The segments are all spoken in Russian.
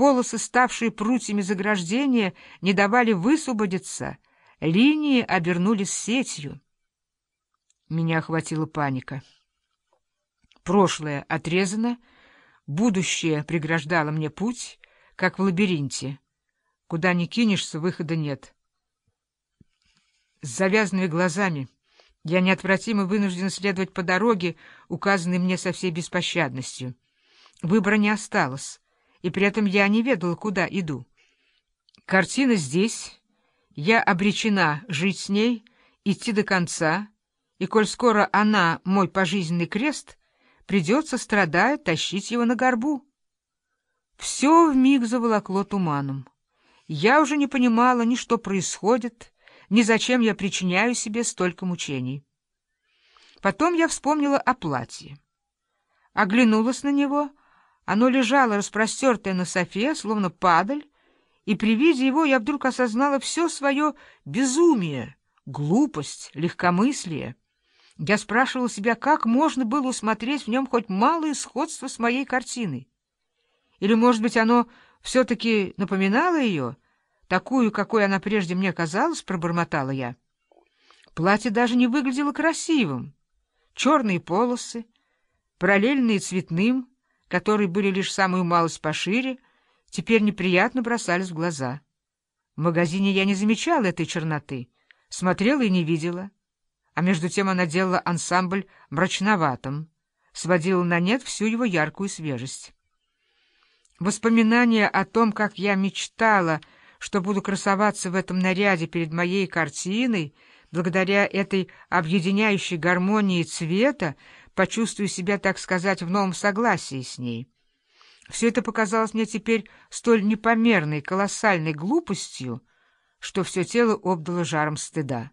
Полосы, ставшие прутьями заграждения, не давали высвободиться, линии обернулись сетью. Меня охватила паника. Прошлое отрезано, будущее преграждало мне путь, как в лабиринте. Куда ни кинешься, выхода нет. С завязанными глазами я неотвратимо вынужден следовать по дороге, указанной мне со всей беспощадностью. Выбора не осталось, и при этом я не ведала, куда иду. Картина здесь, я обречена жить с ней, идти до конца, и коль скоро она мой пожизненный крест, придется, страдая, тащить его на горбу. Все вмиг заволокло туманом. Я уже не понимала ни что происходит, ни зачем я причиняю себе столько мучений. Потом я вспомнила о платье. Оглянулась на него, оно лежало распростертое на софе, словно падаль, и при виде его я вдруг осознала все свое безумие, глупость, легкомыслие. Я спрашивала себя, как можно было усмотреть в нем хоть малое сходство с моей картиной. Или, может быть, оно все-таки напоминало ее, такую, какой она прежде мне казалась, пробормотала я. Платье даже не выглядело красивым. Черные полосы, параллельные цветным, которые были лишь самую малость пошире, теперь неприятно бросались в глаза. В магазине я не замечала этой черноты, смотрела и не видела. А между тем она делала ансамбль мрачноватым, сводила на нет всю его яркую свежесть. Воспоминания о том, как я мечтала, что буду красоваться в этом наряде перед моей картиной, благодаря этой объединяющей гармонии цвета, почувствую себя, так сказать, в новом согласии с ней. Все это показалось мне теперь столь непомерной, колоссальной глупостью, что все тело обдало жаром стыда.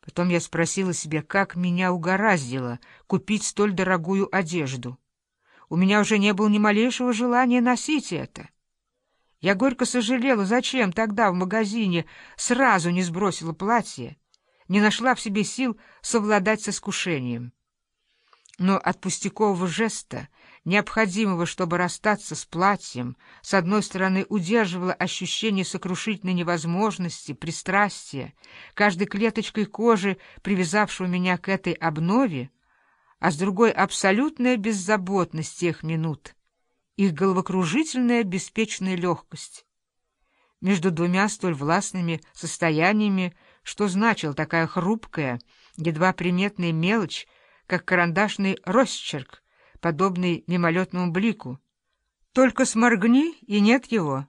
Потом я спросила себя, как меня угораздило купить столь дорогую одежду. У меня уже не было ни малейшего желания носить это. Я горько сожалела, зачем тогда в магазине сразу не сбросила платье, не нашла в себе сил совладать с искушением. Но от пустякового жеста, необходимого, чтобы расстаться с платьем, с одной стороны удерживало ощущение сокрушительной невозможности, пристрастия, каждой клеточкой кожи, привязавшего меня к этой обнове, а с другой — абсолютная беззаботность тех минут, их головокружительная беспечная легкость. Между двумя столь властными состояниями, что значила такая хрупкая, едва приметная мелочь, как карандашный росчерк, подобный мимолетному блику. Только сморгни, и нет его.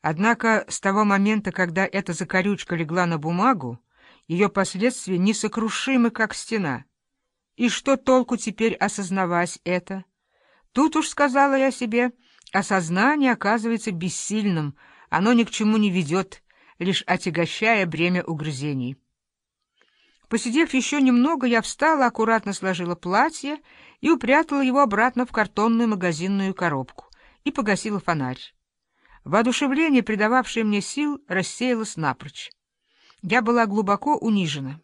Однако с того момента, когда эта закорючка легла на бумагу, ее последствия несокрушимы, как стена. И что толку теперь осознавать это? Тут уж, сказала я себе, осознание оказывается бессильным, оно ни к чему не ведет, лишь отягощая бремя угрызений. Посидев еще немного, я встала, аккуратно сложила платье и упрятала его обратно в картонную магазинную коробку и погасила фонарь. Воодушевление, придававшее мне сил, рассеялось напрочь. Я была глубоко унижена.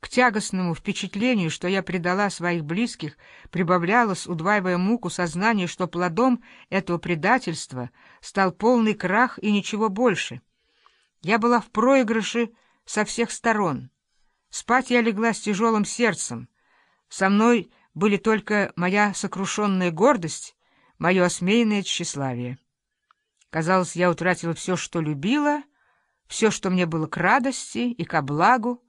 К тягостному впечатлению, что я предала своих близких, прибавлялось, удваивая муку, сознание, что плодом этого предательства стал полный крах и ничего больше. Я была в проигрыше со всех сторон — Спать я легла с тяжелым сердцем. Со мной были только моя сокрушенная гордость, мое осмеянное тщеславие. Казалось, я утратила все, что любила, все, что мне было к радости и ко благу,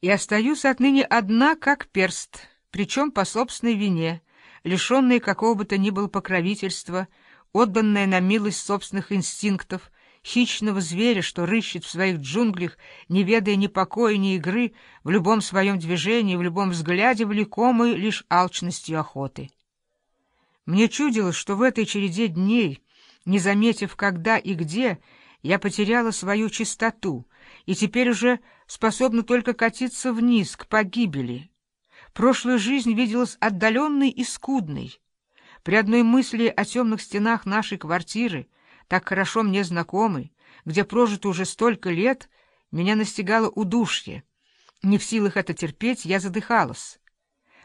и остаюсь отныне одна, как перст, причем по собственной вине, лишенная какого бы то ни было покровительства, отданная на милость собственных инстинктов, хищного зверя, что рыщет в своих джунглях, не ведая ни покоя, ни игры, в любом своем движении, в любом взгляде, влекомый лишь алчностью охоты. Мне чудилось, что в этой череде дней, не заметив когда и где, я потеряла свою чистоту и теперь уже способна только катиться вниз, к погибели. Прошлая жизнь виделась отдаленной и скудной. При одной мысли о темных стенах нашей квартиры так хорошо мне знакомый, где прожито уже столько лет, меня настигало удушье. Не в силах это терпеть, я задыхалась.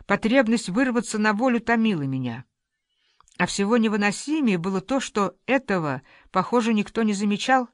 Потребность вырваться на волю томила меня. А всего невыносимее было то, что этого, похоже, никто не замечал.